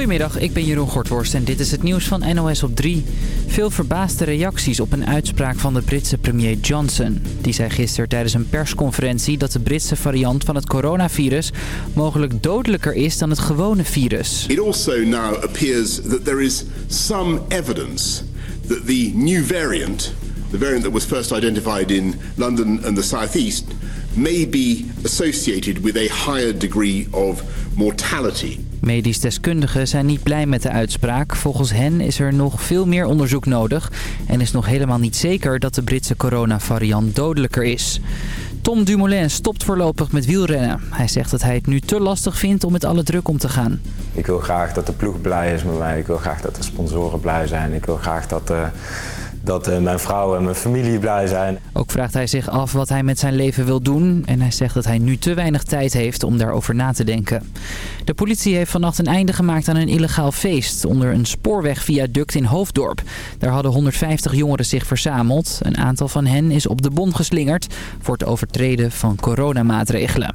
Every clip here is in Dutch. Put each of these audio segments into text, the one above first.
Goedemiddag, ik ben Jeroen Gortworst en dit is het nieuws van NOS op 3. Veel verbaasde reacties op een uitspraak van de Britse premier Johnson. Die zei gisteren tijdens een persconferentie dat de Britse variant van het coronavirus mogelijk dodelijker is dan het gewone virus. It also now appears that there is some evidence that the new variant, the variant that was first identified in London and the southeast, may be associated with a higher degree of mortality. Medisch deskundigen zijn niet blij met de uitspraak. Volgens hen is er nog veel meer onderzoek nodig... en is nog helemaal niet zeker dat de Britse coronavariant dodelijker is. Tom Dumoulin stopt voorlopig met wielrennen. Hij zegt dat hij het nu te lastig vindt om met alle druk om te gaan. Ik wil graag dat de ploeg blij is met mij. Ik wil graag dat de sponsoren blij zijn. Ik wil graag dat... Uh dat eh, mijn vrouw en mijn familie blij zijn. Ook vraagt hij zich af wat hij met zijn leven wil doen. En hij zegt dat hij nu te weinig tijd heeft om daarover na te denken. De politie heeft vannacht een einde gemaakt aan een illegaal feest... onder een spoorwegviaduct in Hoofddorp. Daar hadden 150 jongeren zich verzameld. Een aantal van hen is op de bon geslingerd... voor het overtreden van coronamaatregelen.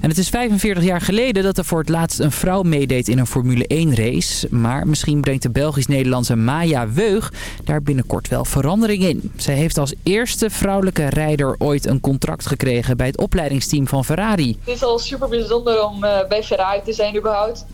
En het is 45 jaar geleden dat er voor het laatst een vrouw meedeed in een Formule 1 race. Maar misschien brengt de Belgisch-Nederlandse Maya Weug daar binnenkort wel verandering in. Zij heeft als eerste vrouwelijke rijder ooit een contract gekregen bij het opleidingsteam van Ferrari. Het is al super bijzonder om uh, bij Ferrari te zijn überhaupt.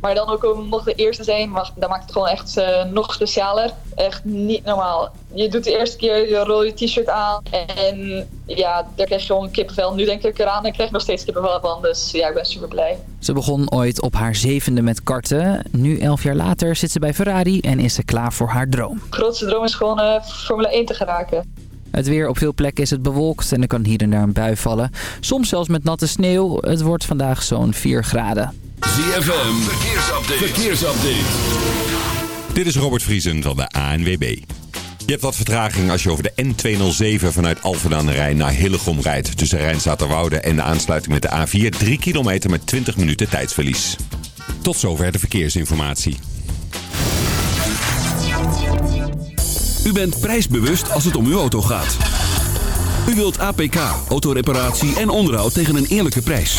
Maar dan ook om nog de eerste zijn, dat maakt het gewoon echt uh, nog specialer. Echt niet normaal. Je doet de eerste keer, je rol je t-shirt aan en ja, daar krijg je gewoon kippenvel. Nu denk ik eraan en krijg ik nog steeds kippenvel van, dus ja, ik ben super blij. Ze begon ooit op haar zevende met karten. Nu, elf jaar later, zit ze bij Ferrari en is ze klaar voor haar droom. De grootste droom is gewoon uh, Formule 1 te geraken. Het weer op veel plekken is het bewolkt en er kan hier en daar een bui vallen. Soms zelfs met natte sneeuw. Het wordt vandaag zo'n 4 graden. ZFM, verkeersupdate. verkeersupdate. Dit is Robert Vriesen van de ANWB. Je hebt wat vertraging als je over de N207 vanuit Alphen aan de Rijn naar Hillegom rijdt. Tussen Rijnstaterwoude en de aansluiting met de A4. 3 kilometer met 20 minuten tijdsverlies. Tot zover de verkeersinformatie. U bent prijsbewust als het om uw auto gaat. U wilt APK, autoreparatie en onderhoud tegen een eerlijke prijs.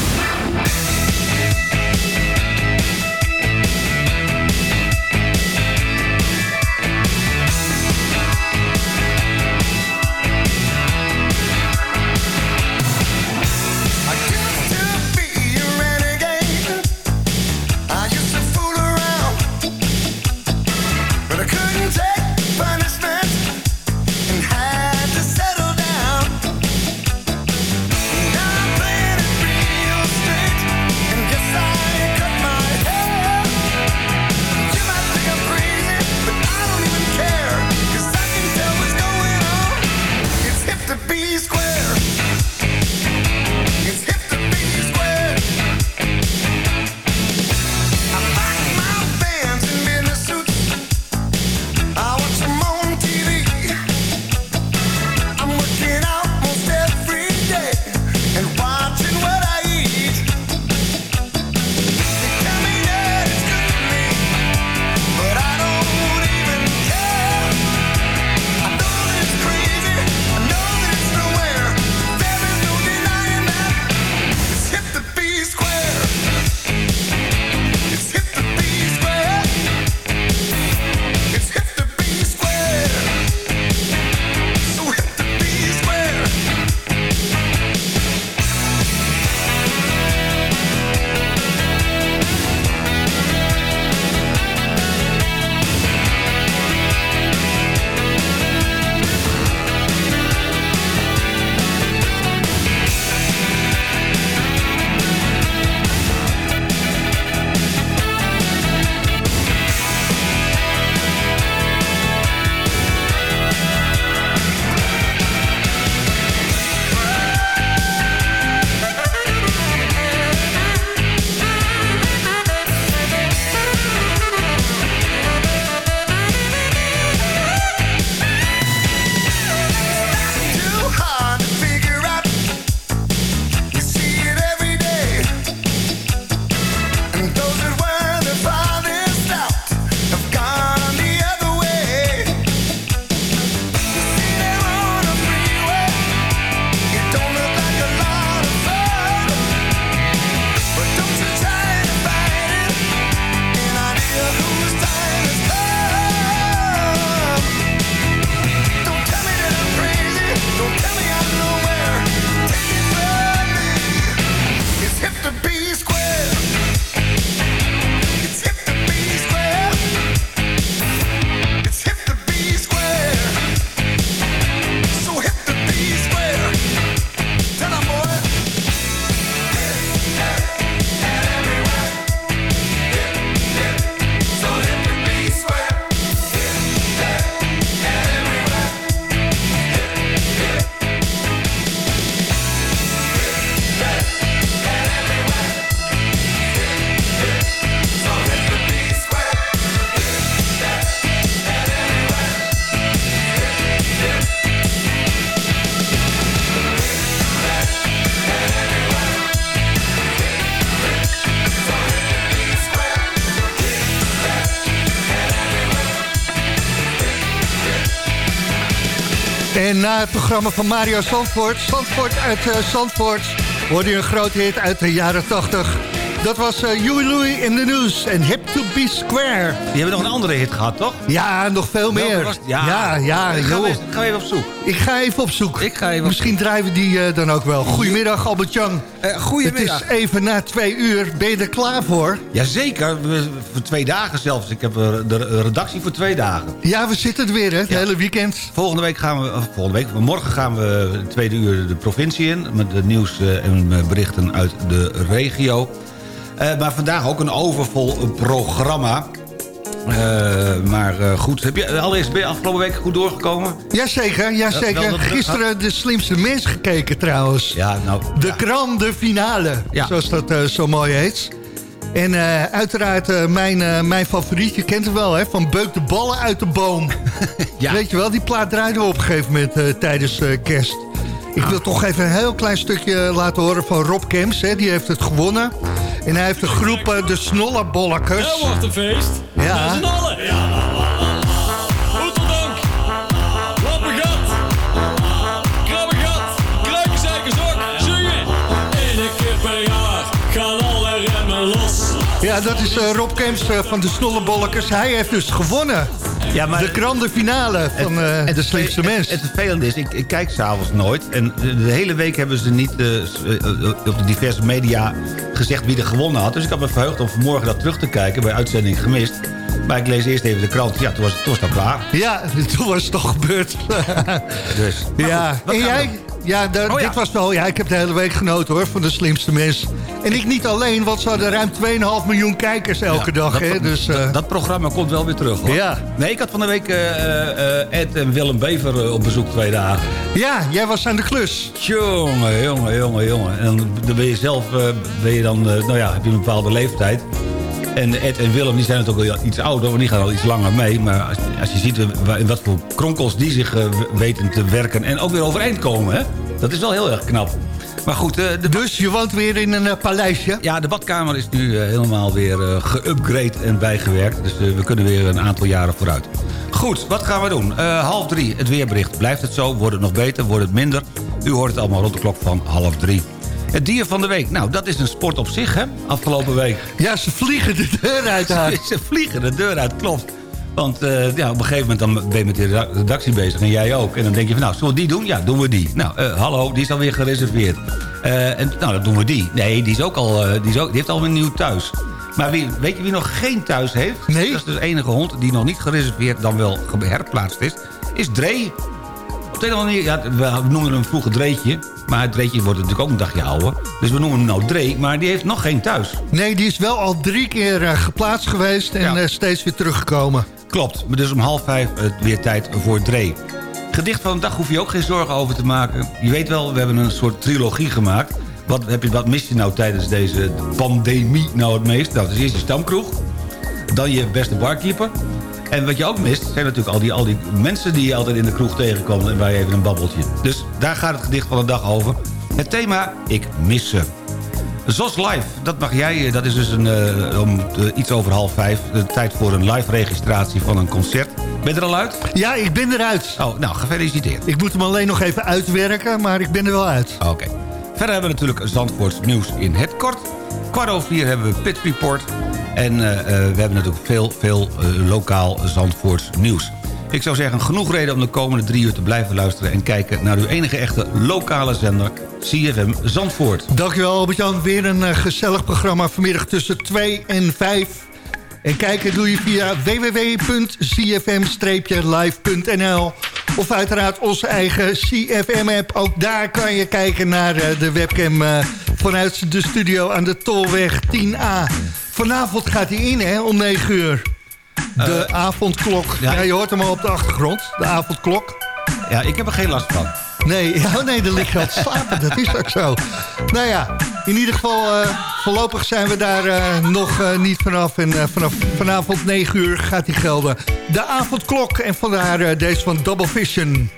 En na het programma van Mario Zandvoort, Zandvoort uit uh, Zandvoort... hoorde een grote hit uit de jaren 80. Dat was uh, Huey Louie in de nieuws en Hip to be Square. Die hebben nog een andere hit gehad, toch? Ja, nog veel meer. Was, ja, ja, ja ik, ga even, ik ga even op zoek. Ik ga even op zoek. Ik ga even Misschien draaien we die uh, dan ook wel. Goedemiddag, Albert-Jan. Uh, goedemiddag. Het is even na twee uur. Ben je er klaar voor? Jazeker, voor twee dagen zelfs. Ik heb de redactie voor twee dagen. Ja, we zitten er weer, hè, het ja. hele weekend. Volgende week gaan we, volgende week, morgen gaan we de tweede uur de provincie in... met de nieuws en berichten uit de regio. Uh, maar vandaag ook een overvol programma. Uh, maar uh, goed, heb je allereerst ben je afgelopen week goed doorgekomen? Jazeker, jazeker. Ja, Gisteren de slimste mens gekeken trouwens. Ja, nou... De ja. grande finale, ja. zoals dat uh, zo mooi heet. En uiteraard mijn, mijn favoriet, je kent hem wel, hè, van Beuk de ballen uit de boom. ja. Weet je wel, die plaat draaiden we op een gegeven moment tijdens kerst. Ik wil toch even een heel klein stukje laten horen van Rob Kemps. Hè. Die heeft het gewonnen. En hij heeft de groep uh, de Snollebollekkers. Ja, wordt een feest. Ja. Met z'n allen. Ja. Oeteldank. Lappengat. Krabbegat. Kruikenzijkersdok. Zingen. Eén keer per jaar gaan alle remmen los. Ja, dat is uh, Rob Kemps uh, van de Snollebollekkers. Hij heeft dus gewonnen. Ja, maar de grande finale van uh, het, de slimste mens. Het, het vervelende is, ik, ik kijk s'avonds nooit. En de, de, hele week hebben ze niet uh, op de diverse media gezegd wie er gewonnen had. Dus ik had me verheugd om vanmorgen dat terug te kijken bij uitzending gemist. Maar ik lees eerst even de krant. Ja, toen was, toen was het al klaar. Ja, toen was het toch gebeurd. dus. Ja, goed, en jij... Ja, de, oh, ja, dit was wel... Ja, ik heb de hele week genoten hoor, van de slimste mens. En ik niet alleen, want ze hadden ruim 2,5 miljoen kijkers elke ja, dag. Dat, hè, dus, uh... dat, programma komt wel weer terug hoor. Ja. Nee, ik had van de week uh, uh, Ed en Willem Bever op bezoek twee dagen. Ja, jij was aan de klus. Jongen, jongen, jongen, jongen. En dan ben je zelf, ben je dan, nou ja, heb je een bepaalde leeftijd. En Ed en Willem die zijn natuurlijk al iets ouder, want die gaan al iets langer mee. Maar als, als je ziet in wat voor kronkels die zich uh, weten te werken en ook weer overeind komen, hè? dat is wel heel erg knap. Maar goed, uh, de dus je woont weer in een uh, paleisje? Ja, de badkamer is nu helemaal weer geüpgrade en bijgewerkt. Dus we kunnen weer een aantal jaren vooruit. Goed, wat gaan we doen? half drie, het weerbericht. Blijft het zo? Wordt het nog beter? Wordt het minder? U hoort het allemaal rond de klok van half drie. Het dier van de week. Nou, dat is een sport op zich, hè? Afgelopen week. Ja, ze vliegen de deur uit. ze, ze vliegen de deur uit, klopt. Want uh, ja, op een gegeven moment dan ben je met de redactie bezig en jij ook. En dan denk je van, nou, zullen we die doen? Ja, doen we die. Nou, uh, hallo, die is alweer gereserveerd. Uh, en nou, dan doen we die. Nee, die, is ook al, die, is ook, die heeft al een nieuw thuis. Maar wie, weet je wie nog geen thuis heeft? Nee. Dat is dus de enige hond die nog niet gereserveerd, dan wel herplaatst is. Is Dree. Op de een of andere manier, ja, we noemden hem vroeger Dreetje. Maar het Dreetje wordt natuurlijk ook een dagje ouder. Dus we noemen hem nou Dree, maar die heeft nog geen thuis. Nee, die is wel al drie keer uh, geplaatst geweest en ja. uh, steeds weer teruggekomen. Klopt, maar dus om half vijf uh, weer tijd voor Dree. Gedicht van de dag hoef je ook geen zorgen over te maken. Je weet wel, we hebben een soort trilogie gemaakt. Wat, heb je, wat mis je nou tijdens deze pandemie nou het meest? Nou, dat is eerst je stamkroeg. Dan je beste barkeeper. En wat je ook mist, zijn natuurlijk al die, al die mensen die je altijd in de kroeg tegenkomt... en waar je even een babbeltje. Dus daar gaat het gedicht van de dag over. Het thema, ik mis ze. ZOS Live, dat mag jij. Dat is dus een, uh, om uh, iets over half vijf. De tijd voor een live registratie van een concert. Ben je er al uit? Ja, ik ben eruit. Oh, nou, gefeliciteerd. Ik moet hem alleen nog even uitwerken, maar ik ben er wel uit. Oké. Okay. Verder hebben we natuurlijk Zandvoorts nieuws in het kort. Kwart over vier hebben we Pit Report. En uh, we hebben natuurlijk veel, veel uh, lokaal Zandvoorts nieuws. Ik zou zeggen, genoeg reden om de komende drie uur te blijven luisteren... en kijken naar uw enige echte lokale zender, CFM Zandvoort. Dankjewel Albert-Jan. Weer een gezellig programma vanmiddag tussen 2 en 5. En kijken doe je via www.cfm-live.nl of uiteraard onze eigen CFM-app. Ook daar kan je kijken naar de webcam vanuit de studio aan de Tolweg 10A. Vanavond gaat hij in, hè, om 9 uur. De uh, avondklok. Ja. ja. je hoort hem al op de achtergrond. De avondklok. Ja, ik heb er geen last van. Nee, ja, nee er ligt wel slapen. dat is ook zo. Nou ja, in ieder geval, uh, voorlopig zijn we daar uh, nog uh, niet vanaf. En vanaf vanavond 9 uur gaat die gelden. De avondklok en vandaar deze van Double Vision.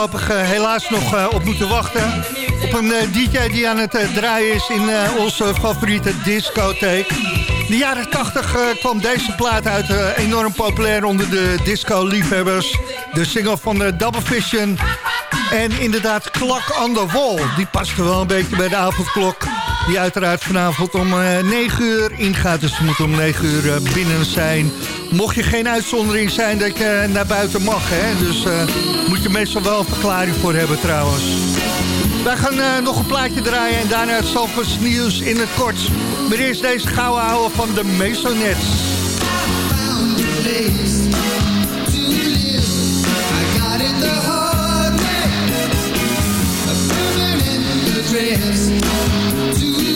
Voorlopig eh, helaas nog eh, op moeten wachten. Op een eh, DJ die aan het draaien is in onze favoriete discotheek. In de jaren 80 eh, kwam deze plaat uit, enorm populair onder de disco-liefhebbers. De single van de Double Vision. En inderdaad, Klak on the Wall. Die paste wel een beetje bij de avondklok. Die uiteraard vanavond om eh 9 uur ingaat. Dus we moeten om 9 uur binnen zijn. Mocht je geen uitzondering zijn dat je naar buiten mag. Hè? Dus moet je meestal wel een verklaring voor hebben trouwens. Wij gaan eh, nog een plaatje draaien en daarna het Zalvers nieuws in het kort. Maar eerst deze gouden houden van de Masonets. On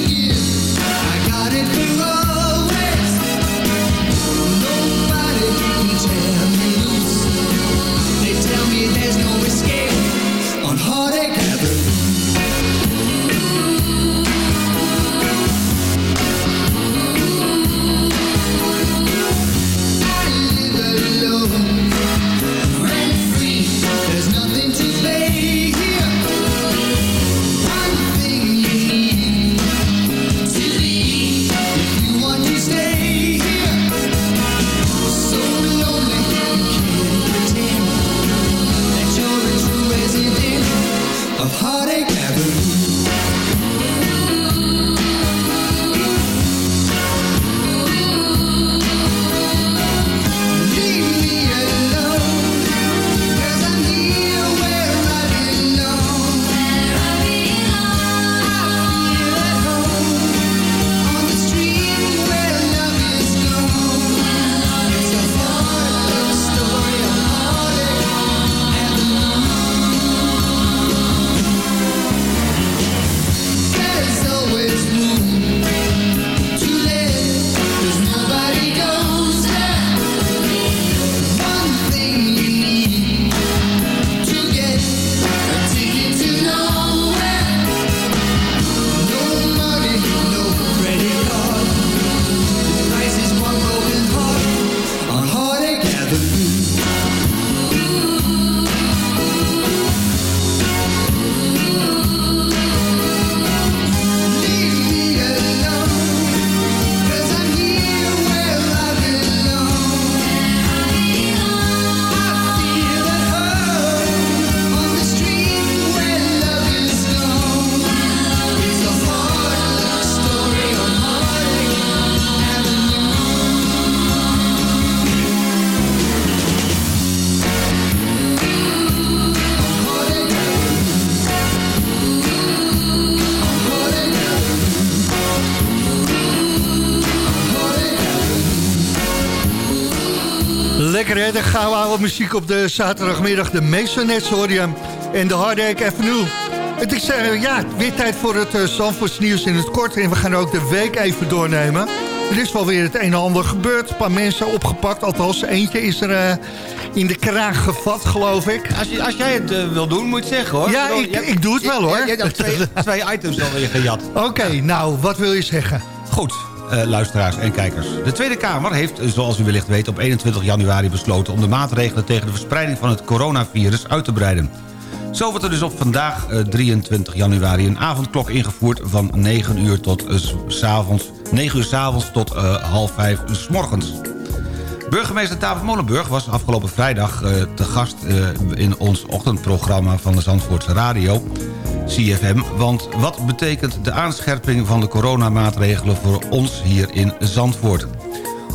Hè, de gouden oude muziek op de zaterdagmiddag. De Masonets hoor je. En de Heartache Avenue. Het is eh, ja, weer tijd voor het uh, Zandvoorts nieuws in het kort. En we gaan ook de week even doornemen. Er is wel weer het een en ander gebeurd. Een paar mensen opgepakt. Althans, eentje is er eh, in de kraag gevat, geloof ik. Als, je, als jij het wil doen, moet je zeggen hoor. Ja, ik, hebt- ik doe het wel hoor. Je, je hebt twee, twee items alweer gejat. Oké, nou, wat wil je zeggen? Goed, eh, luisteraars en kijkers. De Tweede Kamer heeft, eh, zoals u wellicht weet... op 21 januari besloten om de maatregelen... tegen de verspreiding van het coronavirus uit te breiden. Zo wordt er dus op vandaag, eh, 23 januari... een avondklok ingevoerd van 9 uur, tot, eh, s- avonds, 9 uur s avonds tot eh, half 5 s morgens. Burgemeester David Molenburg was afgelopen vrijdag eh, te gast eh, in ons ochtendprogramma van de Zandvoortse Radio, CFM. Want wat betekent de aanscherping van de coronamaatregelen voor ons hier in Zandvoort?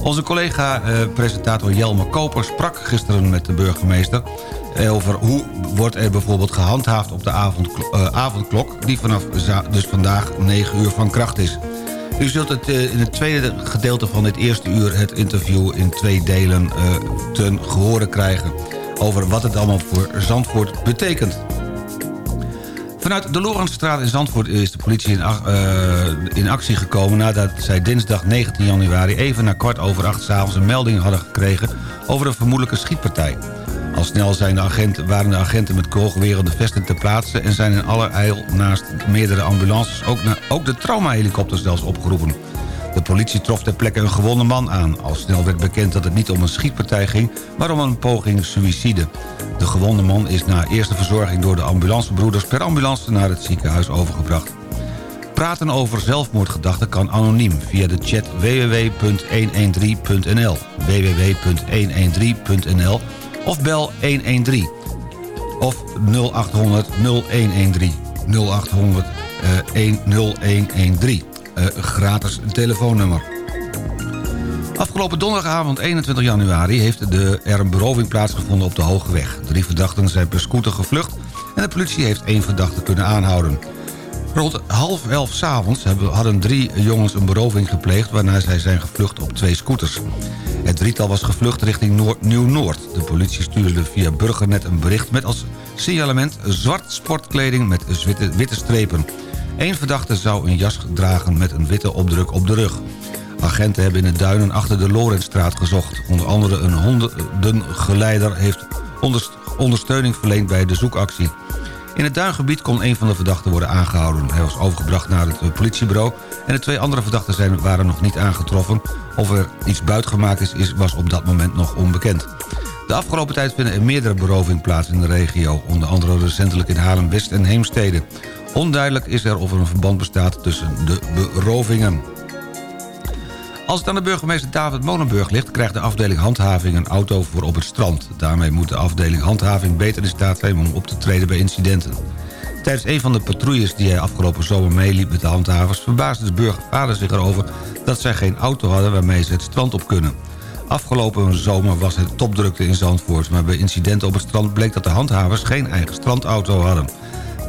Onze collega-presentator Jelmer Koper sprak gisteren met de burgemeester... eh, over hoe wordt er bijvoorbeeld gehandhaafd op de eh, avondklok... die vanaf dus vandaag 9 uur van kracht is. U zult het eh, in het tweede gedeelte van dit eerste uur... het interview in twee delen eh, ten gehore krijgen... over wat het allemaal voor Zandvoort betekent. Vanuit de Lorentstraat in Zandvoort is de politie in, eh, in actie gekomen... nadat zij dinsdag 19 januari even na kwart over acht s'avonds... een melding hadden gekregen over een vermoedelijke schietpartij. Al snel zijn waren de agenten met kogelwerende vesten ter plaatse... en zijn in allerijl naast meerdere ambulances ook, na- ook de traumahelikopter zelfs opgeroepen. De politie trof ter plekke een gewonde man aan. Al snel werd bekend dat het niet om een schietpartij ging... maar om een poging suïcide. De gewonde man is na eerste verzorging door de ambulancebroeders... per ambulance naar het ziekenhuis overgebracht. Praten over zelfmoordgedachten kan anoniem via de chat www.113.nl www.113.nl of bel 113 of 0800 0113 0800 eh, 10113 Eh, gratis telefoonnummer. Afgelopen donderdagavond 21 januari heeft de, er een beroving plaatsgevonden op de Hoge Weg. Drie verdachten zijn per scooter gevlucht en de politie heeft één verdachte kunnen aanhouden. Rond half elf s'avonds hadden drie jongens een beroving gepleegd... waarna zij zijn gevlucht op twee scooters. Het drietal was gevlucht richting Noord- Nieuw-Noord. De politie stuurde via Burgernet een bericht met als signalement... zwart sportkleding met witte strepen. Eén verdachte zou een jas dragen met een witte opdruk op de rug. Agenten hebben in de duinen achter de Lorentstraat gezocht. Onder andere een hondengeleider heeft onderst- ondersteuning verleend bij de zoekactie. In het duingebied kon een van de verdachten worden aangehouden. Hij was overgebracht naar het eh, politiebureau... en de twee andere verdachten zijn, waren nog niet aangetroffen. Of er iets buitgemaakt is, is, was op dat moment nog onbekend. De afgelopen tijd vinden er meerdere berovingen plaats in de regio. Onder andere recentelijk in Haarlem-West en Heemstede. Onduidelijk is er of er een verband bestaat tussen de berovingen. Als het aan de burgemeester David Molenburg ligt... krijgt de afdeling handhaving een auto voor op het strand. Daarmee moet de afdeling handhaving beter in staat zijn... om op te treden bij incidenten. Tijdens een van de patrouilles die hij afgelopen zomer meeliep met de handhavers... verbaasde de burgervader zich erover dat zij geen auto hadden... waarmee ze het strand op kunnen. Afgelopen zomer was het topdrukte in Zandvoort... maar bij incidenten op het strand bleek dat de handhavers geen eigen strandauto hadden.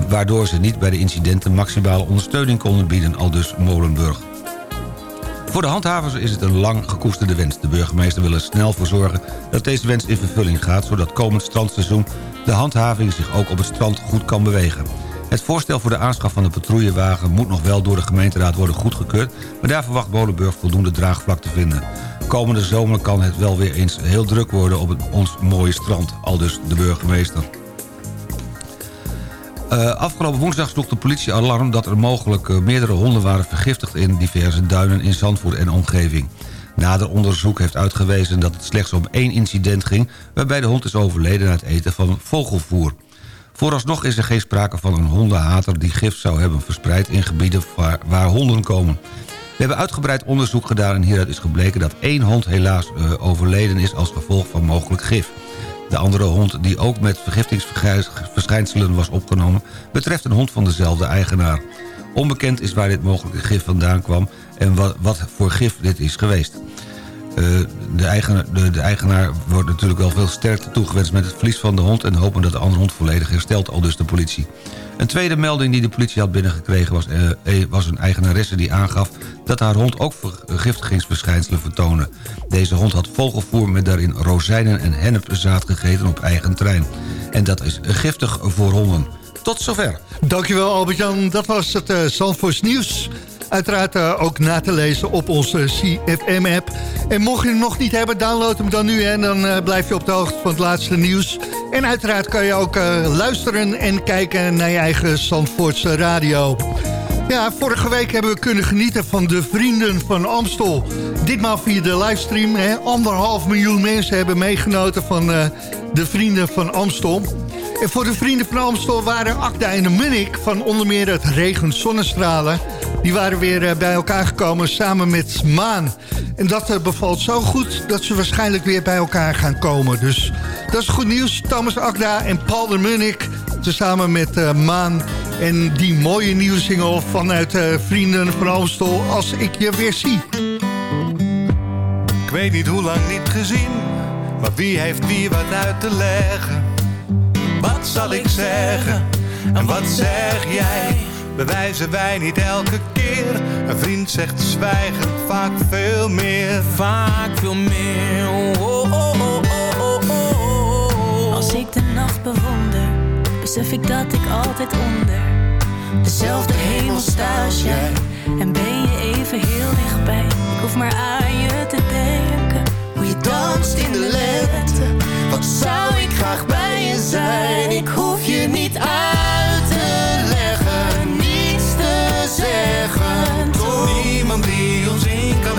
Waardoor ze niet bij de incidenten maximale ondersteuning konden bieden, aldus Molenburg. Voor de handhavers is het een lang gekoesterde wens. De burgemeester wil er snel voor zorgen dat deze wens in vervulling gaat... zodat komend strandseizoen de handhaving zich ook op het strand goed kan bewegen. Het voorstel voor de aanschaf van de patrouillewagen moet nog wel door de gemeenteraad worden goedgekeurd... maar daar verwacht Molenburg voldoende draagvlak te vinden. Komende zomer kan het wel weer eens heel druk worden op ons mooie strand, aldus de burgemeester. Uh, afgelopen woensdag sloeg de politie alarm dat er mogelijk uh, meerdere honden waren vergiftigd in diverse duinen in Zandvoort en omgeving. Nader onderzoek heeft uitgewezen dat het slechts om één incident ging... waarbij de hond is overleden na het eten van vogelvoer. Vooralsnog is er geen sprake van een hondenhater die gif zou hebben verspreid... in gebieden waar, honden komen. We hebben uitgebreid onderzoek gedaan en hieruit is gebleken... dat één hond helaas uh, overleden is als gevolg van mogelijk gif. De andere hond die ook met vergiftigingsverschijnselen was opgenomen... betreft een hond van dezelfde eigenaar. Onbekend is waar dit mogelijke gif vandaan kwam... en wat, wat voor gif dit is geweest. Uh, de, eigenaar, de, de, eigenaar wordt natuurlijk wel veel sterkte toegewenst met het verlies van de hond... en hopen dat de andere hond volledig herstelt, al dus de politie. Een tweede melding die de politie had binnengekregen was, uh, was een eigenaresse die aangaf... dat haar hond ook vergiftigingsverschijnselen vertoonde. Deze hond had vogelvoer met daarin rozijnen en hennepzaad gegeten op eigen trein. En dat is giftig voor honden. Tot zover. Dankjewel Albert-Jan, dat was het uh, Zandvoorts nieuws. Uiteraard uh, ook na te lezen op onze CFM-app. En mocht je hem nog niet hebben, download hem dan nu... en dan uh, blijf je op de hoogte van het laatste nieuws. En uiteraard kan je ook luisteren en kijken naar je eigen Zandvoortse radio. Ja, vorige week hebben we kunnen genieten van de Vrienden van Amstel. Ditmaal via de livestream. Hè. Anderhalf miljoen mensen hebben meegenoten van de Vrienden van Amstel... En voor de vrienden van Amstel waren Akda en de Munnik... van onder meer het Regen Zonnestralen... die waren weer bij elkaar gekomen samen met Maan. En dat bevalt zo goed dat ze waarschijnlijk weer bij elkaar gaan komen. Dus dat is goed nieuws. Thomas Akda en Paul de Munnik... samen met Maan en die mooie nieuwe single... vanuit uh, Vrienden van Amstel... Als ik je weer zie. Ik weet niet hoe lang niet gezien... maar wie heeft wie wat uit te leggen... Wat zal ik zeggen? En wat zeg jij? Bewijzen wij niet elke keer? Een vriend zegt zwijgen vaak veel meer. Vaak veel meer. Oh, oh, besef ik dat ik altijd onder dezelfde hemel sta als jij. En ben je even heel dichtbij? Ik hoef maar aan je te denken. Hoe je danst in de lente. Wat zou ik graag bij je zijn? Ik hoef je niet uit te leggen, niets te zeggen. Toch niemand die ons in kan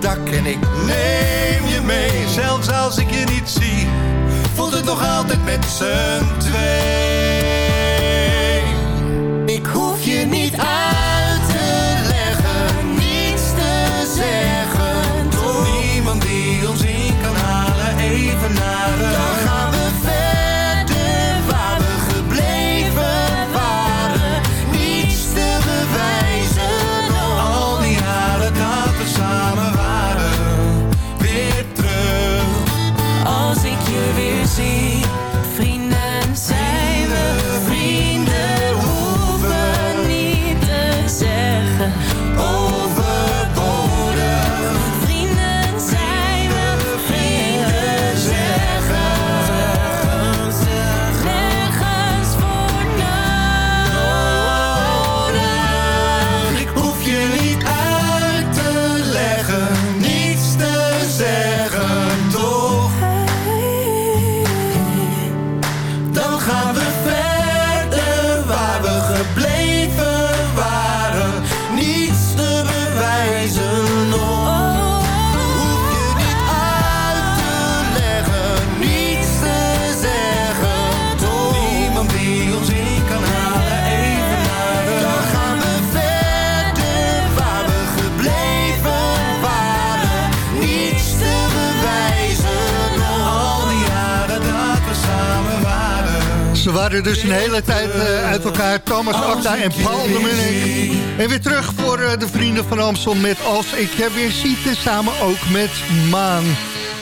dak en ik neem je mee. Zelfs als ik je niet zie, voelt het nog altijd met z'n twee. Waren. Ze dus een hele tijd eh, uit elkaar. Thomas Acta en Paul de Munnik. En weer terug voor eh, de vrienden van Amstel met Als ik je weer zie. Samen ook met Maan.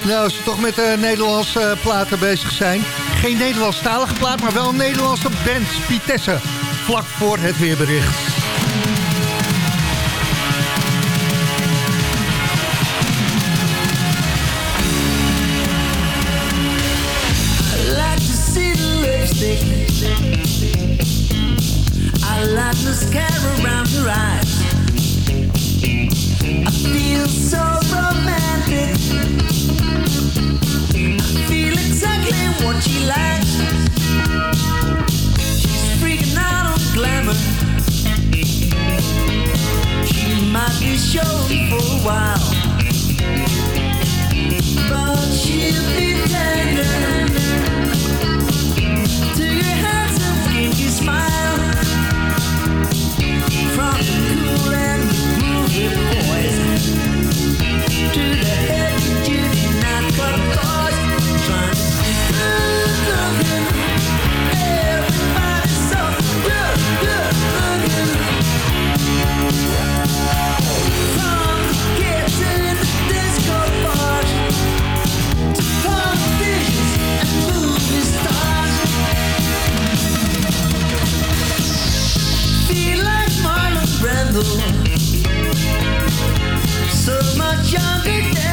Nou, als we toch met de Nederlandse eh, platen bezig zijn. Geen Nederlandstalige plaat, maar wel een Nederlandse band. Vitesse. Vlak voor het weerbericht. show for a while. younger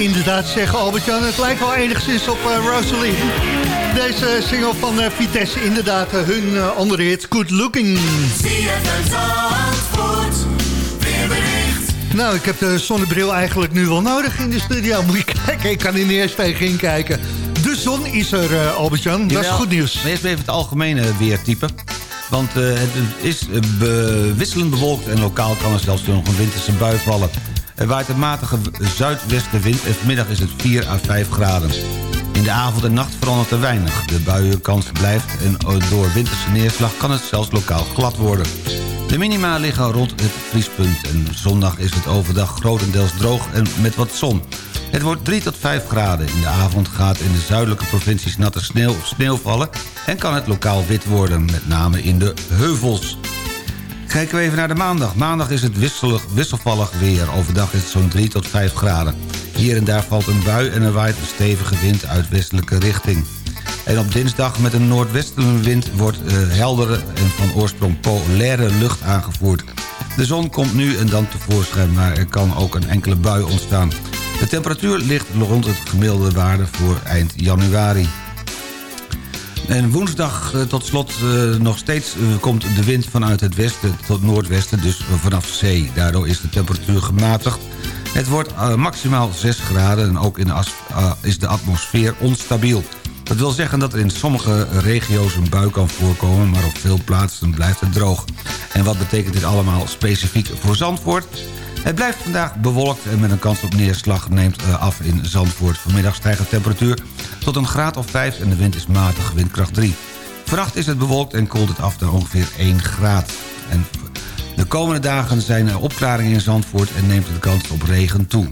inderdaad zeggen, Albert-Jan, het lijkt wel enigszins op eh, Rosalie. Deze single van eh, Vitesse, inderdaad, eh, hun andere hit, Good Looking. Nou, ik heb de zonnebril eigenlijk nu wel nodig in de studio. Moet je kijken, ik kan er niet eens tegenin kijken. De zon is er, Albert-Jan. Dat is goed nieuws. Maar eerst even het algemene weertype. Want het is be- wisselend bewolkt en lokaal kan er zelfs nog een winterse bui vallen. Er waait een matige zuidwestenwind en vanmiddag is het 4 à 5 graden. In de avond en nacht verandert er weinig. De buienkans blijft en eh, door winterse neerslag kan het zelfs lokaal glad worden. De minima liggen rond het vriespunt en zondag is het overdag grotendeels droog en met wat zon. Het wordt 3 tot 5 graden. In de avond gaat in de zuidelijke provincies natte sneeuw of sneeuw vallen... en kan het lokaal wit worden, met name in de heuvels. Kijken we even naar de maandag. Maandag is het wisselig, wisselvallig weer. Overdag is het zo'n 3 tot 5 graden. Hier en daar valt een bui en er waait een stevige wind uit westelijke richting. En op dinsdag met een noordwestenwind wordt eh, heldere en van oorsprong polaire lucht aangevoerd. De zon komt nu en dan tevoorschijn, maar er kan ook een enkele bui ontstaan. De temperatuur ligt rond het gemiddelde waarde voor eind januari. En woensdag eh, tot slot eh, nog steeds eh, komt de wind vanuit het westen tot noordwesten, dus vanaf zee. Daardoor is de temperatuur gematigd. Het wordt maximaal 6 graden en ook in de is de atmosfeer onstabiel. Dat wil zeggen dat er in sommige regio's een bui kan voorkomen... maar op veel plaatsen blijft het droog. En wat betekent dit allemaal specifiek voor Zandvoort? Het blijft vandaag bewolkt en met een kans op neerslag neemt eh, af in Zandvoort. Vanmiddag stijgt de temperatuur tot een graad of 5 en de wind is matig, windkracht 3. Vannacht is het bewolkt en koelt het af naar ongeveer 1 graad. En de komende dagen zijn er opklaringen in Zandvoort en neemt de kans op regen toe.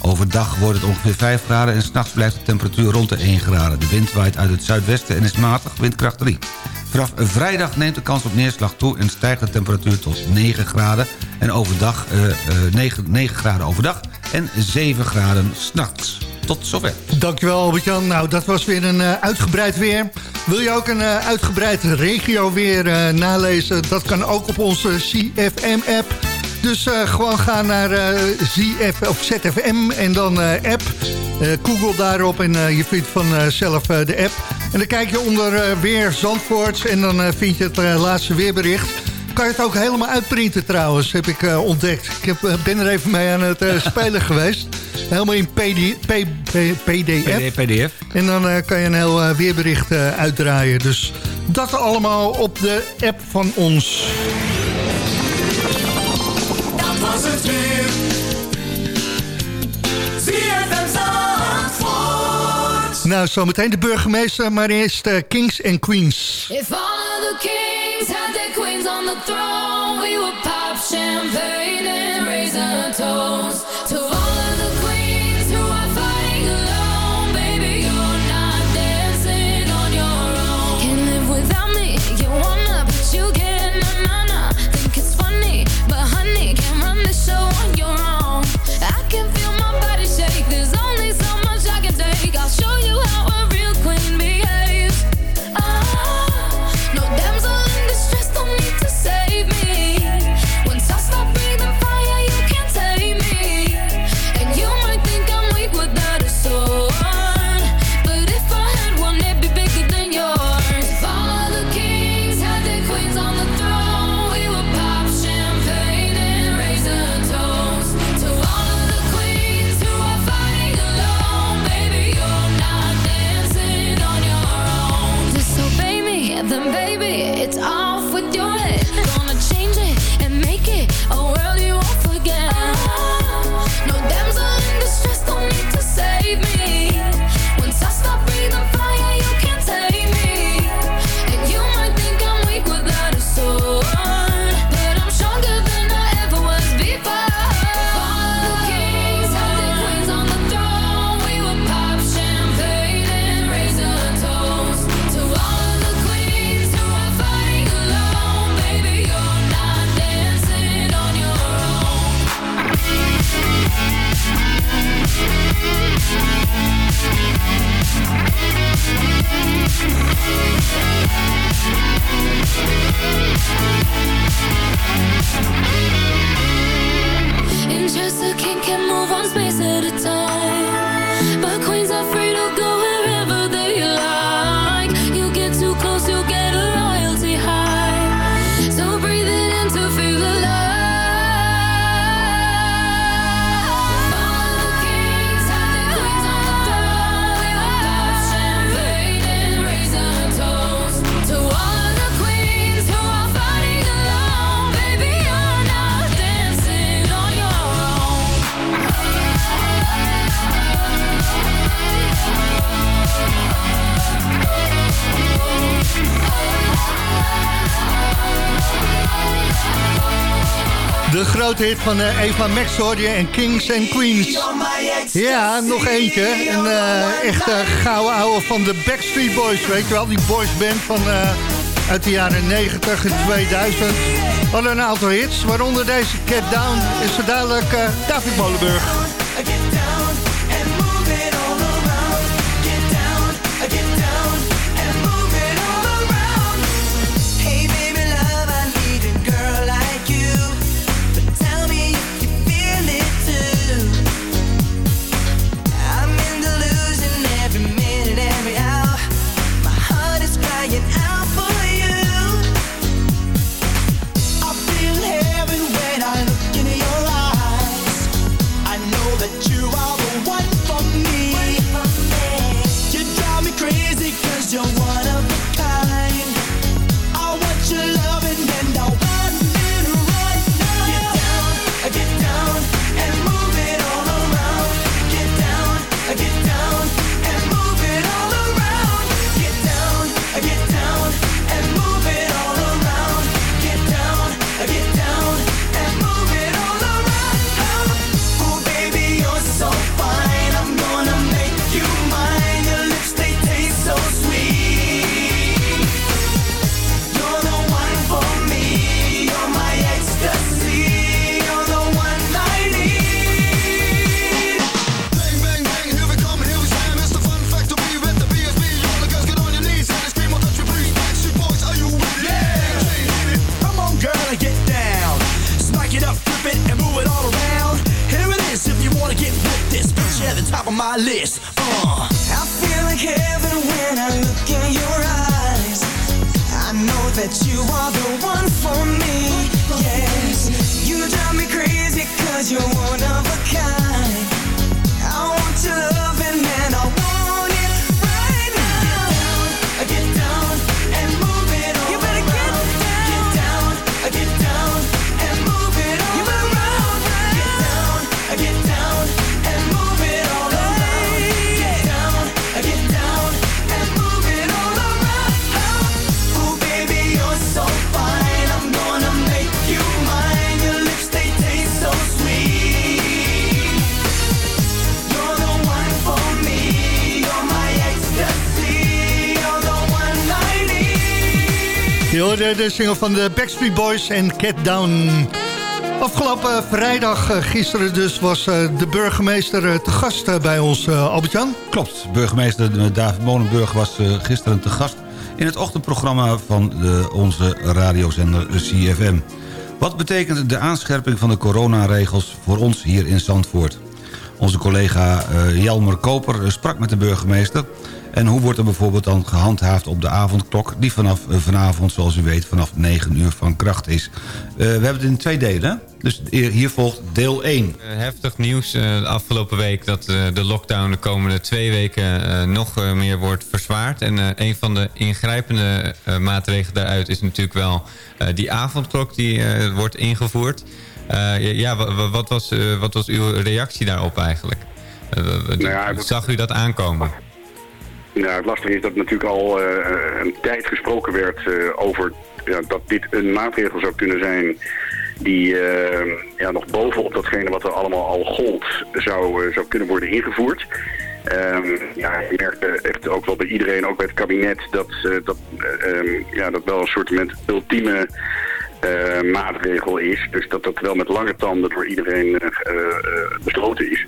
Overdag wordt het ongeveer 5 graden en s'nachts blijft de temperatuur rond de 1 graden. De wind waait uit het zuidwesten en is matig, windkracht 3. Vanaf vrijdag neemt de kans op neerslag toe en stijgt de temperatuur tot 9 graden. En overdag eh, eh, 9, 9 graden overdag en 7 graden s'nachts. Tot zover. Dankjewel Albert-Jan. Nou, dat was weer een eh, uitgebreid weer. Wil je ook een eh, uitgebreid regio weer eh, nalezen? Dat kan ook op onze CFM-app. Dus eh, gewoon ga naar eh, ZF, of ZFM en dan eh, app. Eh, Google daarop en eh, je vindt vanzelf eh, de app. En dan kijk je onder eh, weer Zandvoort en dan eh, vind je het eh, laatste weerbericht. Kan je het ook helemaal uitprinten trouwens, heb ik eh, ontdekt. Ik heb, eh, ben er even mee aan het eh, spelen geweest. Helemaal in PD, P- P- PDF. PDF. En dan kan je een heel weerbericht uitdraaien. Dus dat allemaal op de app van ons. Dat was het weer. ZFM Zandvoort. Nou, zometeen de burgemeester, maar eerst Kings and Queens. If all of the kings on the throne, we would pop champagne and raise a toast hit van eh, Eva Max en Kings and Queens. Ja, nog eentje. Een eh, echte gouden ouwe van de Backstreet Boys. Weet je wel, die boysband van, eh, uit de jaren 90 en 2000. Hadden een aantal hits, waaronder deze Get Down. Is zo dadelijk eh, David Molenburg. as you want. De single van de Backstreet Boys en Get Down. Afgelopen vrijdag, eh, gisteren dus, was eh, de burgemeester eh, te gast bij ons, Albert-Jan. Klopt, burgemeester David Molenburg was gisteren te gast... in het ochtendprogramma van de, onze radiozender CFM. Wat betekent de aanscherping van de coronaregels voor ons hier in Zandvoort? Onze collega Jelmer Koper sprak met de burgemeester... en hoe wordt er bijvoorbeeld dan gehandhaafd op de avondklok... die vanaf eh, vanavond, zoals u weet, vanaf 9 uur van kracht is. Eh, we hebben het in twee delen, dus hier hier volgt deel 1. Eh, heftig nieuws eh, de afgelopen week dat eh, de lockdown de komende twee weken eh, nog meer wordt verzwaard. En eh, een van de ingrijpende eh, maatregelen daaruit is natuurlijk wel eh, die avondklok die eh, wordt ingevoerd. Eh, ja, wa- wa- wat was, wat was uw reactie daarop eigenlijk? Nou ja, Zag u dat aankomen? Nou, het lastige is dat natuurlijk al eh, een tijd gesproken werd eh, over ja, dat dit een maatregel zou kunnen zijn die eh, ja, nog bovenop datgene wat er allemaal al gold zou, zou kunnen worden ingevoerd. Ehm, ja, je merkte echt ook wel bij iedereen, ook bij het kabinet, dat dat, eh, ehm, ja, dat wel een soort ultieme eh, maatregel is. Dus dat dat wel met lange tanden door iedereen eh, besloten is.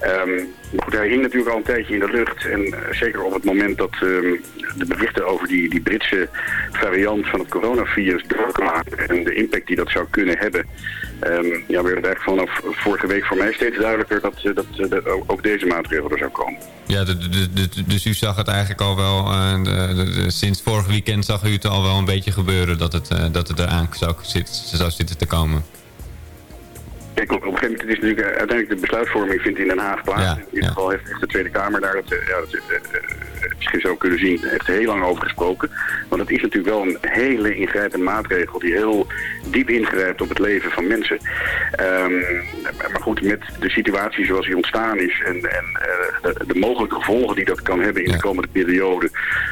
Ehm, maar goed, hij hing natuurlijk al een tijdje in de lucht. En zeker op het moment dat ehm, de berichten over die, die Britse variant van het coronavirus doorkwamen en de impact die dat zou kunnen hebben, ehm, ja, werd het eigenlijk vanaf vorige week voor mij steeds duidelijker dat, eh, dat, eh, dat ook deze maatregel er zou komen. Ja, dus u zag het eigenlijk al wel, eh, de- de- de- sinds vorig weekend zag u het al wel een beetje gebeuren dat het, dat het eraan zou, zit, zou zitten te komen. Kijk, op, een gegeven moment is natuurlijk uiteindelijk de besluitvorming vindt in Den Haag plaats. Ja, in ieder geval heeft echt de Tweede Kamer daar, dat, ja, dat, eh, eh, misschien zo kunnen zien, heeft er heel lang over gesproken. Want het is natuurlijk wel een hele ingrijpende maatregel die heel diep ingrijpt op het leven van mensen. Ehm, maar goed, met de situatie zoals die ontstaan is en, en eh, de, de mogelijke gevolgen die dat kan hebben in de komende periode,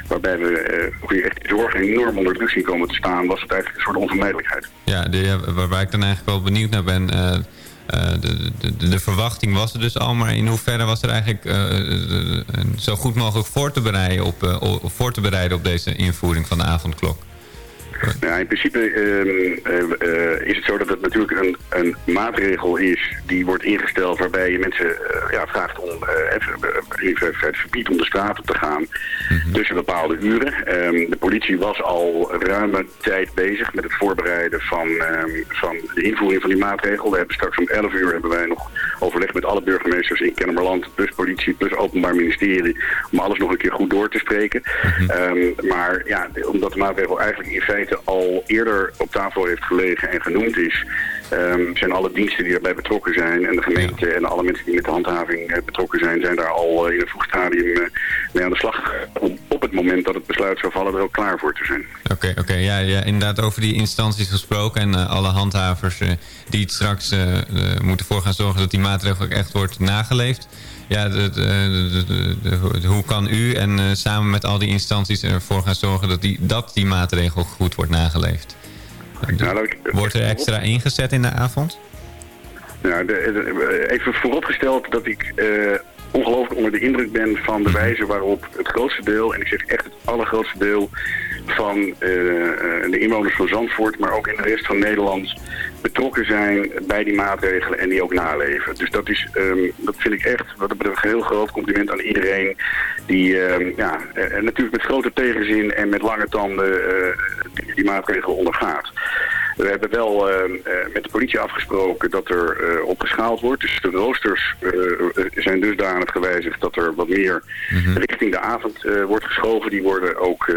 waarbij we eh, weer echt zorg enorm onder druk zien komen te staan, was het eigenlijk een soort onvermijdelijkheid. Ja, de, waar, waar ik dan eigenlijk wel benieuwd naar ben... eh, eh, de, de, de, de verwachting was er dus al, maar in hoeverre was er eigenlijk eh, eh, eh, zo goed mogelijk voor te, bereiden op, eh, voor te bereiden op deze invoering van de avondklok? Nou, in principe ehm, eh, eh, is het zo dat het natuurlijk een, een maatregel is die wordt ingesteld waarbij je mensen eh, ja, vraagt om het verbiedt om de straat op te gaan tussen bepaalde uren. Ehm, de politie was al ruime tijd bezig met het voorbereiden van, ehm, van de invoering van die maatregel. We hebben straks om 11 uur hebben wij nog overleg met alle burgemeesters in Kennemerland, plus politie, plus openbaar ministerie, om alles nog een keer goed door te spreken. Ehm, maar ja, omdat de maatregel eigenlijk in feite al eerder op tafel heeft gelegen en genoemd is, ehm, zijn alle diensten die erbij betrokken zijn en de gemeente en alle mensen die met de handhaving eh, betrokken zijn, zijn daar al eh, in een vroeg stadium eh, mee aan de slag om op het moment dat het besluit zou vallen er ook klaar voor te zijn. Oké, oké, ja, ja, inderdaad over die instanties gesproken en alle handhavers die het straks moeten voor gaan zorgen dat die maatregel ook echt wordt nageleefd. Ja, de, de, de- hoe kan u en eh, samen met al die instanties ervoor gaan zorgen dat die, dat die maatregel goed wordt nageleefd? Wordt er extra ingezet in de avond? Nou, even vooropgesteld dat ik eh, ongelooflijk onder de indruk ben van de wijze waarop het grootste deel, en ik zeg echt het allergrootste deel van eh, de inwoners van Zandvoort, maar ook in de rest van Nederland, betrokken zijn bij die maatregelen en die ook naleven. Dus dat, is, ehm, dat vind ik echt, wat dat een heel groot compliment aan iedereen die ehm, ja, eh, natuurlijk met grote tegenzin en met lange tanden eh, die, die maatregelen ondergaat. We hebben wel eh, eh, met de politie afgesproken dat er eh, opgeschaald wordt. Dus de roosters eh, zijn dusdanig gewijzigd dat er wat meer richting de avond wordt geschoven. Die worden ook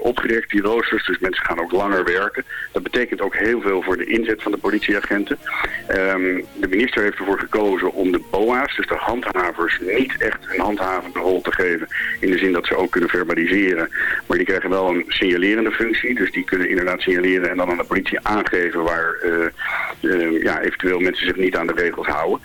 opgerekt, die roosters. Dus mensen gaan ook langer werken. Dat betekent ook heel veel voor de inzet van de politieagenten. Ehm, de minister heeft ervoor gekozen om de BOA's, dus de handhavers, niet echt een handhavende rol te geven. In de zin dat ze ook kunnen verbaliseren. Maar die krijgen wel een signalerende functie. Dus die kunnen inderdaad signaleren en dan aan de politie aangeven waar eh, eh, ja, eventueel mensen zich niet aan de regels houden.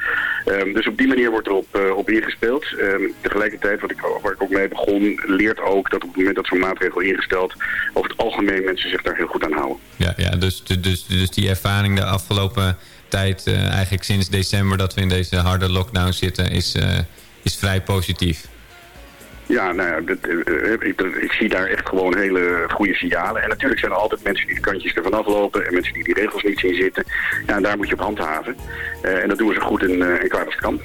Ehm, dus op die manier wordt er op, eh, ingespeeld. Ehm, tegelijkertijd, wat ik, waar ik ook mee begon, leert ook dat op het moment dat zo'n maatregel ingesteld, over het algemeen mensen zich daar heel goed aan houden. Ja, ja dus, dus, dus die ervaring de afgelopen tijd, eigenlijk sinds december dat we in deze harde lockdown zitten, is, is vrij positief. Ja, nou ja, dat, eh, eh, ik, ik zie daar echt gewoon hele goede signalen. En natuurlijk zijn er altijd mensen die de kantjes ervan aflopen en mensen die die regels niet zien zitten. Ja, en daar moet je op handhaven. Eh, en dat doen zo goed het kan.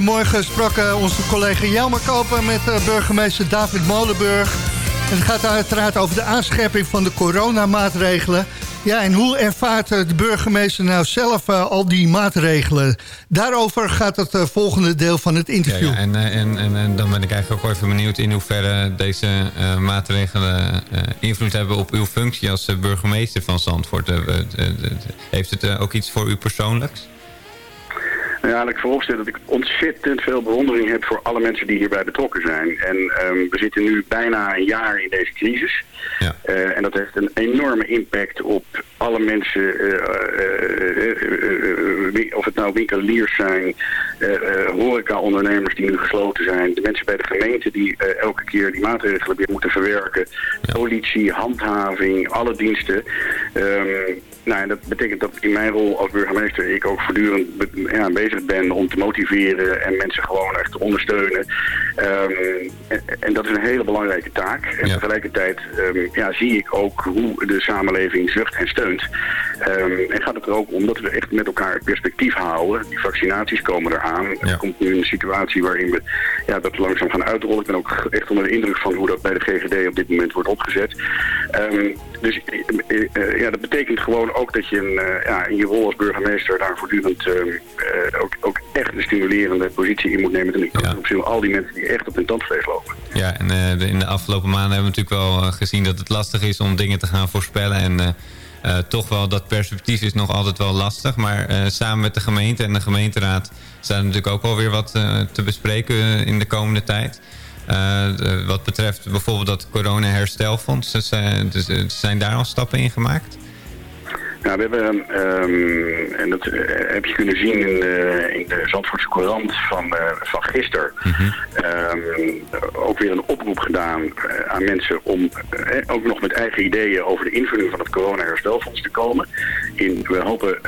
Gisterenmorgen sprak eh, onze collega Jelmer Koper met eh, burgemeester David Molenburg. En het gaat uiteraard over de aanscherping van de coronamaatregelen. Ja, en hoe ervaart eh, de burgemeester nou zelf al die maatregelen? Daarover gaat het volgende deel van het interview. ja, en, en, en, dan ben ik eigenlijk ook even benieuwd in hoeverre deze maatregelen invloed hebben op uw functie als burgemeester van Zandvoort. Heeft het ook iets voor u persoonlijks? Nou ja, laat ik vooropstellen dat ik ontzettend veel bewondering heb voor alle mensen die hierbij betrokken zijn. En ehm, we zitten nu bijna een jaar in deze crisis. Eh, en dat heeft een enorme impact op alle mensen, eh, eh, of het nou winkeliers zijn, horeca-ondernemers die nu gesloten zijn, de mensen bij de gemeente die elke keer die maatregelen weer moeten verwerken, politie, handhaving, alle diensten. Ehm, nou, dat betekent dat in mijn rol als burgemeester ik ook voortdurend ja, bezig ben om te motiveren en mensen gewoon echt te ondersteunen. Ehm, en, en dat is een hele belangrijke taak. En tegelijkertijd ehm, ja, zie ik ook hoe de samenleving zucht en steunt. Ehm, en gaat het er ook om dat we echt met elkaar het perspectief houden. Die vaccinaties komen eraan. Er komt nu een situatie waarin we ja, dat langzaam gaan uitrollen. Ik ben ook echt onder de indruk van hoe dat bij de GGD op dit moment wordt opgezet. Dus eh, eh, ja, dat betekent gewoon ook dat je een, eh, ja, in je rol als burgemeester daar voortdurend ehm, eh, ook, ook echt een stimulerende positie in moet nemen. En ik ja. al die mensen die echt op hun tandvlees lopen. Ja, en eh, de- in de afgelopen maanden hebben we natuurlijk wel gezien dat het lastig is om dingen te gaan voorspellen. En toch wel, dat perspectief is nog altijd wel lastig. Maar samen met de gemeente en de gemeenteraad staat er natuurlijk ook alweer wat te bespreken in de komende tijd. Wat betreft bijvoorbeeld dat corona-herstelfonds, dus, zijn daar al stappen in gemaakt? Nou, we hebben, ehm, en dat eh, heb je kunnen zien in de, in de Zandvoortse Courant van, eh, van gisteren, ehm, ook weer een oproep gedaan eh, aan mensen om eh, ook nog met eigen ideeën over de invulling van het corona-herstelfonds te komen. In, we hopen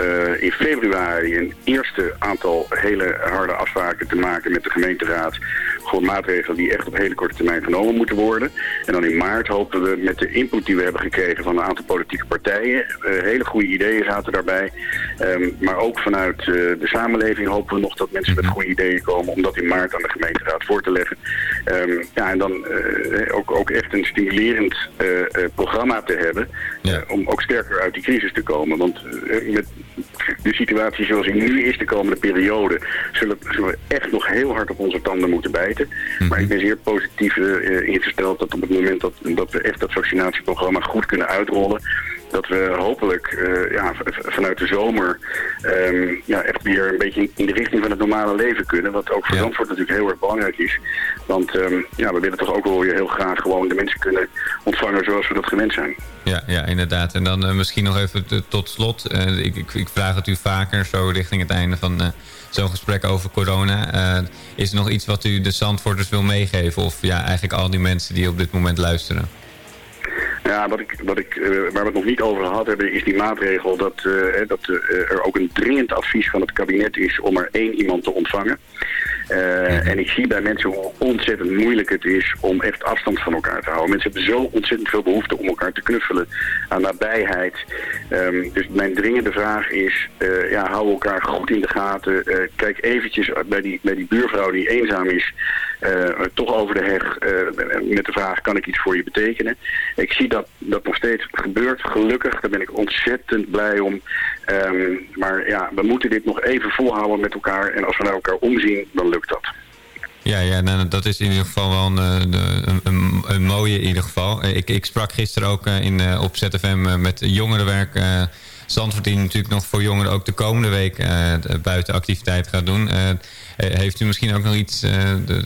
in februari een eerste aantal hele harde afspraken te maken met de gemeenteraad voor maatregelen die echt op hele korte termijn genomen moeten worden. En dan in maart hopen we met de input die we hebben gekregen van een aantal politieke partijen, hele goede ideeën zaten daarbij. Ehm, maar ook vanuit eh, de samenleving hopen we nog dat mensen met goede ideeën komen om dat in maart aan de gemeenteraad voor te leggen. Ehm, ja, en dan eh, ook, ook echt een stimulerend eh, programma te hebben om ook sterker uit die crisis te komen. Want met de situatie zoals die nu is de komende periode, zullen, zullen we echt nog heel hard op onze tanden moeten bijten. Maar ik ben zeer positief ingesteld dat op het moment dat, dat we echt dat vaccinatieprogramma goed kunnen uitrollen, dat we hopelijk eh, ja, vanuit de zomer ehm, ja, echt weer een beetje in de richting van het normale leven kunnen. Wat ook voor Zandvoort natuurlijk heel erg belangrijk is. Want ehm, ja, we willen toch ook wel weer heel graag gewoon de mensen kunnen ontvangen zoals we dat gewend zijn. Ja, ja inderdaad. En dan eh, misschien nog even tot slot. Eh, ik, ik, ik vraag het u vaker, zo richting het einde van zo'n gesprek over corona. Is er nog iets wat u de Zandvoorters wil meegeven? Of ja, eigenlijk al die mensen die op dit moment luisteren? Ja, wat ik, wat ik, eh, waar we het nog niet over gehad hebben, is die maatregel dat, eh, dat eh, er ook een dringend advies van het kabinet is om er één iemand te ontvangen. En ik zie bij mensen hoe ontzettend moeilijk het is om echt afstand van elkaar te houden. Mensen hebben zo ontzettend veel behoefte om elkaar te knuffelen aan nabijheid. Ehm, dus mijn dringende vraag is, ja, hou elkaar goed in de gaten. Kijk eventjes bij die, bij die buurvrouw die eenzaam is, toch over de heg eh, met de vraag, kan ik iets voor je betekenen? Ik zie dat dat nog steeds gebeurt, gelukkig. Daar ben ik ontzettend blij om. Ehm, maar ja, we moeten dit nog even volhouden met elkaar. En als we naar elkaar omzien, dan lukt dat. Ja, ja nou, dat is in ieder geval wel een, eh, een, een, mooie in ieder geval. Eh, Ik, ik sprak gisteren ook eh, in, eh, op ZFM eh, met jongerenwerk. eh Zandvoort die natuurlijk nog voor jongeren ook de komende week eh, buitenactiviteit gaat doen. Eh, eh, heeft u misschien ook nog iets, eh, de,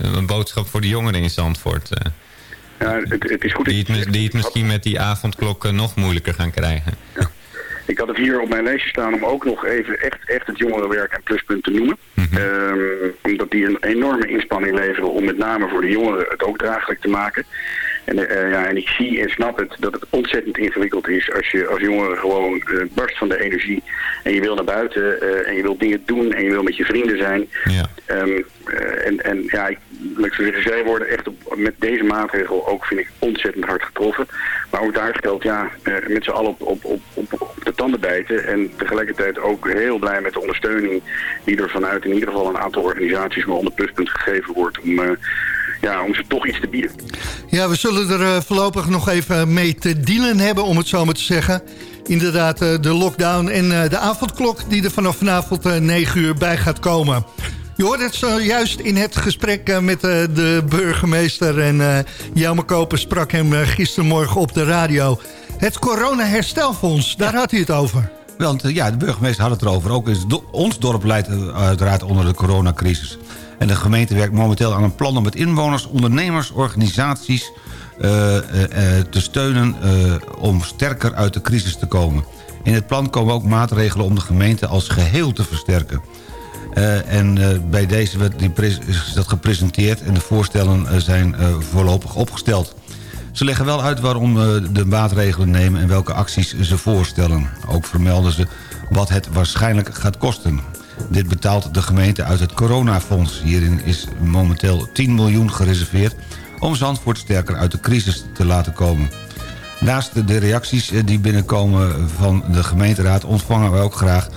een boodschap voor de jongeren in Zandvoort? eh, Ja, het, het is goed. die, het, die het misschien met die avondklok eh, nog moeilijker gaan krijgen. Ik had het hier op mijn lijstje staan om ook nog even echt, echt het jongerenwerk en pluspunt te noemen. Ehm, omdat die een enorme inspanning leveren om met name voor de jongeren het ook draaglijk te maken. En, eh, ja, en ik zie en snap het dat het ontzettend ingewikkeld is als je als jongere gewoon eh, barst van de energie. En je wil naar buiten eh, en je wil dingen doen en je wil met je vrienden zijn. Ehm, eh, en, en ja, ik, ik zo zeggen, zij worden echt op, met deze maatregel ook, vind ik, ontzettend hard getroffen. Maar ook daar geldt, ja, met z'n allen op, op, op, op, de tanden bijten. En tegelijkertijd ook heel blij met de ondersteuning die er vanuit in ieder geval een aantal organisaties, maar onder pluspunt gegeven wordt om, ja, om ze toch iets te bieden. Ja, we zullen er eh, voorlopig nog even mee te dealen hebben, om het zo maar te zeggen. Inderdaad, eh, de lockdown en eh, de avondklok die er vanaf vanavond eh, 9 uur bij gaat komen. Je hoort het zojuist in het gesprek met eh, de burgemeester... en eh Jelme Koper sprak hem gistermorgen op de radio. Het corona-herstelfonds, daar had hij het over. Want ja, de burgemeester had het erover. Ook is ons dorp leidt uiteraard onder de coronacrisis. En de gemeente werkt momenteel aan een plan om met inwoners, ondernemers, organisaties... eh, eh, eh, te steunen om sterker uit de crisis te komen. In het plan komen ook maatregelen om de gemeente als geheel te versterken. En bij deze werd die is dat gepresenteerd en de voorstellen zijn voorlopig opgesteld. Ze leggen wel uit waarom de maatregelen nemen en welke acties ze voorstellen. Ook vermelden ze wat het waarschijnlijk gaat kosten. Dit betaalt de gemeente uit het coronafonds. Hierin is momenteel 10 miljoen gereserveerd... om Zandvoort sterker uit de crisis te laten komen. Naast de reacties eh, die binnenkomen van de gemeenteraad... ontvangen we ook graag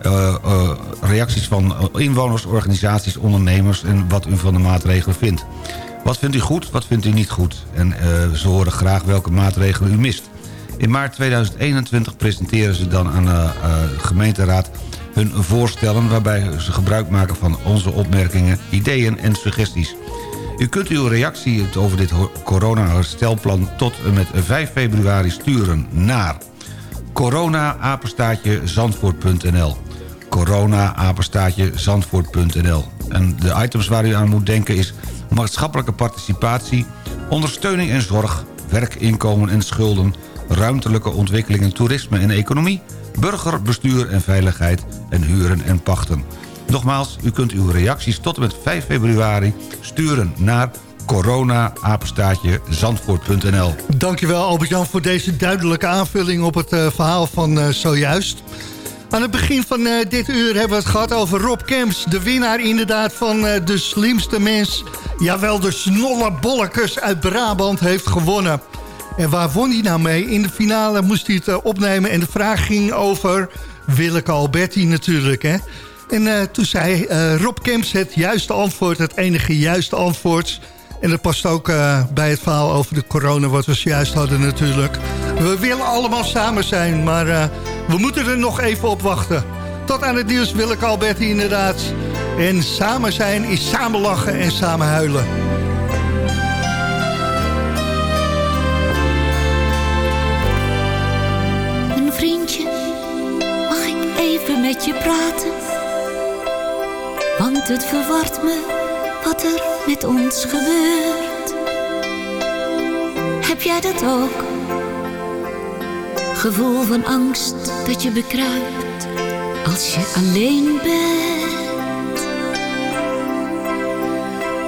eh, eh, reacties van inwoners, organisaties, ondernemers... en wat u van de maatregelen vindt. Wat vindt u goed, wat vindt u niet goed? En eh, ze horen graag welke maatregelen u mist. In maart 2021 presenteren ze dan aan de gemeenteraad hun voorstellen... waarbij ze gebruik maken van onze opmerkingen, ideeën en suggesties. U kunt uw reactie over dit corona-herstelplan tot en met 5 februari sturen naar corona-zandvoort.nl corona-zandvoort.nl En de items waar u aan moet denken is maatschappelijke participatie, ondersteuning en zorg, werkinkomen en schulden, ruimtelijke ontwikkelingen, toerisme en economie, burger, bestuur en veiligheid en huren en pachten. Nogmaals, u kunt uw reacties tot en met 5 februari sturen naar corona-zandvoort.nl Dankjewel Albert-Jan voor deze duidelijke aanvulling op het eh, verhaal van eh, zojuist. Aan het begin van eh, dit uur hebben we het gehad over Rob Kemps. De winnaar inderdaad van de slimste mens. Jawel, de snolle bollekes uit Brabant heeft gewonnen. En waar won hij nou mee? In de finale moest hij het eh, opnemen. En de vraag ging over Willeke Alberti natuurlijk. Hè? En eh, toen zei eh, Rob Kemps het juiste antwoord. Het enige juiste antwoord. En dat past ook bij het verhaal over de corona wat we zojuist hadden natuurlijk. We willen allemaal samen zijn, maar we moeten er nog even op wachten. Tot aan het nieuws wil ik Alberti inderdaad. En samen zijn is samen lachen en samen huilen. Even met je praten? Want het verwart me wat er met ons gebeurt. Heb jij dat ook? Gevoel van angst dat je bekruipt als je alleen bent.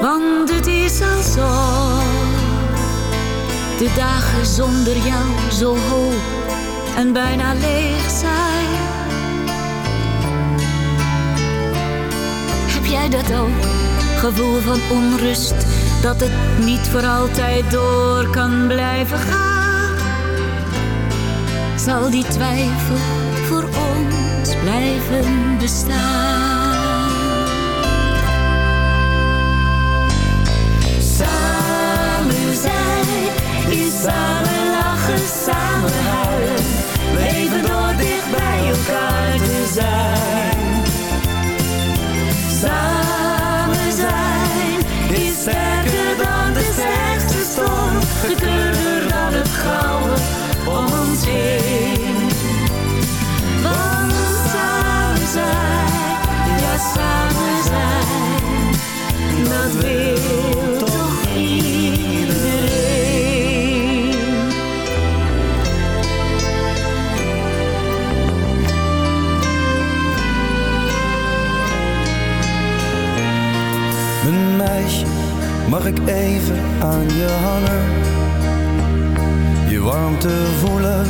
Want het is alsof de dagen zonder jou zo hoog en bijna leeg zijn. Heb jij dat ook? Gevoel van onrust, dat het niet voor altijd door kan blijven gaan. Zal die twijfel voor ons blijven bestaan? Samen zijn is samen lachen, samen huilen. Leven door dicht bij elkaar te zijn. Gekleurder dan het gouden om ons heen. Want samen zijn, ja samen zijn, dat wil toch iedereen. Mijn meisje, mag ik even aan je hangen? Warmte voelen,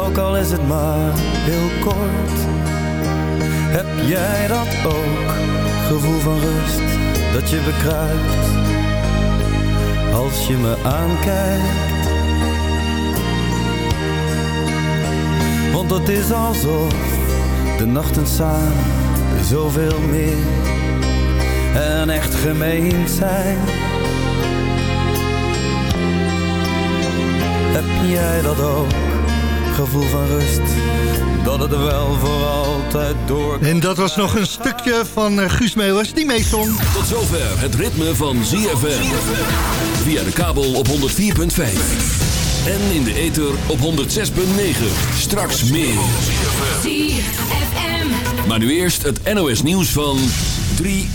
ook al is het maar heel kort. Heb jij dat ook, gevoel van rust, dat je bekruipt? Als je me aankijkt, Want het is alsof de nachten samen zoveel meer en echt gemeen zijn. Heb jij dat ook? Gevoel van rust, dat het wel voor altijd door. En dat was nog een stukje van eh, Guus Meeuwers die meezong. Tot zover het ritme van ZFM. Via de kabel op 104.5. En in de ether op 106.9. Straks meer. ZFM. Maar nu eerst het NOS nieuws van 3 uur.